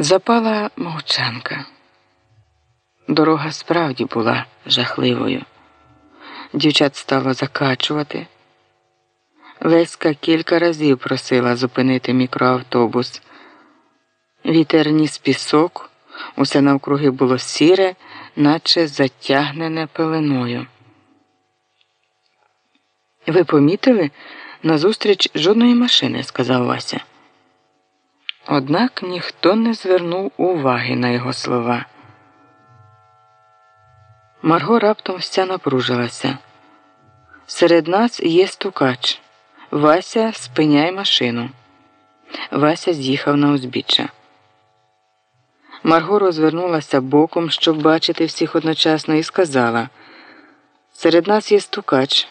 Запала мовчанка. Дорога справді була жахливою. Дівчат стало закачувати. Леська кілька разів просила зупинити мікроавтобус. Вітер ніс пісок, усе навкруги було сіре, наче затягнене пеленою. Ви помітили? Назустріч жодної машини, сказав Вася. Однак ніхто не звернув уваги на його слова. Марго раптом вся напружилася. Серед нас є стукач. Вася, спиняй машину. Вася з'їхав на узбіччя. Марго розвернулася боком, щоб бачити всіх одночасно, і сказала: Серед нас є стукач.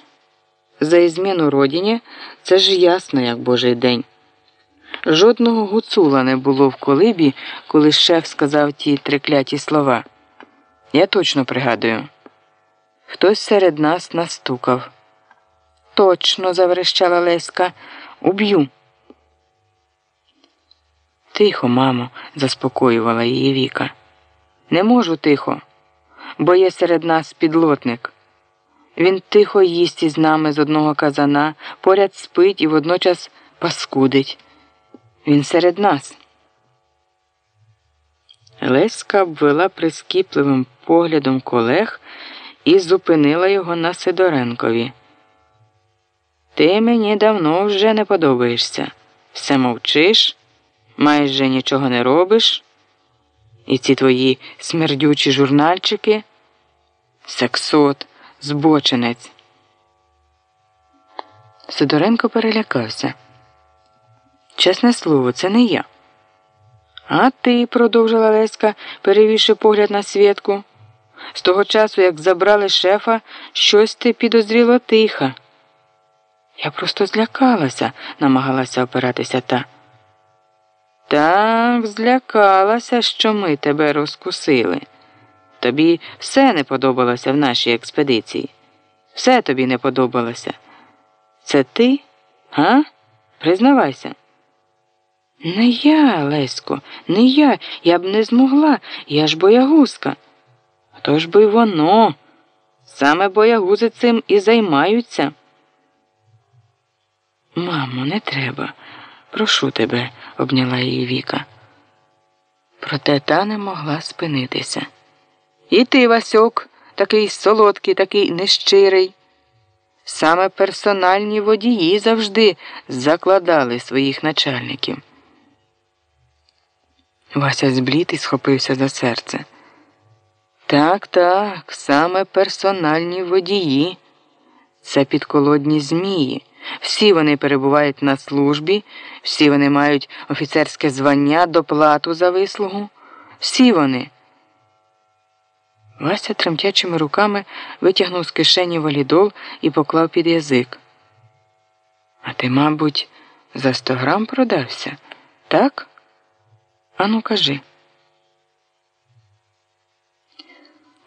За ізміну родині це ж ясно, як божий день. Жодного гуцула не було в колибі, коли шеф сказав ті трикляті слова. Я точно пригадую. Хтось серед нас настукав. Точно, заверещала Леська, уб'ю. Тихо, мамо, заспокоювала її Віка. Не можу тихо, бо є серед нас підлотник. Він тихо їсть із нами з одного казана, поряд спить і водночас паскудить. Він серед нас. Леська обвела прискіпливим поглядом колег і зупинила його на Сидоренкові. Ти мені давно вже не подобаєшся. Все мовчиш, майже нічого не робиш. І ці твої смердючі журнальчики, сексот, збочинець. Сидоренко перелякався. Чесне слово, це не я. А ти, продовжила Леська, перевівши погляд на свідку. З того часу, як забрали шефа, щось ти підозріло тиха. Я просто злякалася, намагалася опиратися та. Так, злякалася, що ми тебе розкусили. Тобі все не подобалося в нашій експедиції. Все тобі не подобалося. Це ти? Га? Признавайся. Не я, Лесько, не я. Я б не змогла. Я ж боягузка. Хто ж би воно? Саме боягузи цим і займаються. Мамо, не треба. Прошу тебе, обняла її Віка. Проте та не могла спинитися. І ти, Васьок, такий солодкий, такий нещирий. Саме персональні водії завжди закладали своїх начальників. Вася зблід і схопився за серце. Так, так, саме персональні водії. Це підколодні змії. Всі вони перебувають на службі, всі вони мають офіцерське звання, доплату за вислугу. Всі вони. Вася тремтячими руками витягнув з кишені валідол і поклав під язик. А ти, мабуть, за сто грам продався, так? Ану, кажи.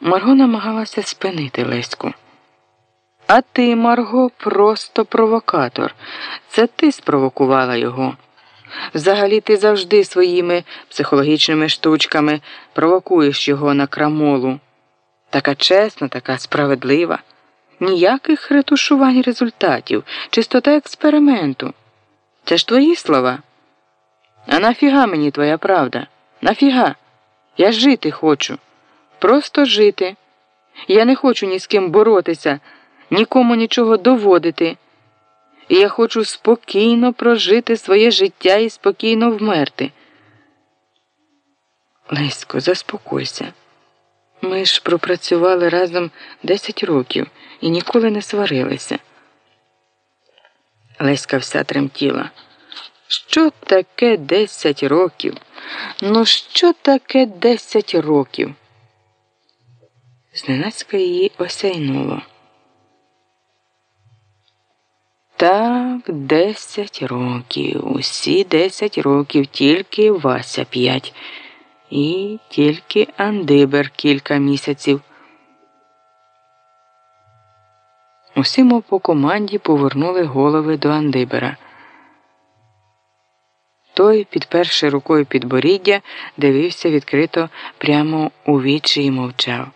Марго намагалася спинити Леську. А ти, Марго, просто провокатор. Це ти спровокувала його. Взагалі ти завжди своїми психологічними штучками провокуєш його на крамолу. Така чесна, така справедлива. Ніяких ретушувань результатів, чистота експерименту. Це ж твої слова. А нафіга мені твоя правда? Нафіга? Я жити хочу. Просто жити. Я не хочу ні з ким боротися, нікому нічого доводити. І я хочу спокійно прожити своє життя і спокійно вмерти. Лесько, заспокойся. Ми ж пропрацювали разом 10 років і ніколи не сварилися. Леська вся тремтіла. Що таке 10 років? Ну, що таке 10 років? Зненацька її осяйнуло. Так, 10 років. Усі 10 років, тільки Вася 5. І тільки Андибер кілька місяців. Усі, мов по команді, повернули голови до Андибера. Той, підперши рукою підборіддя, дивився відкрито прямо у вічі і мовчав.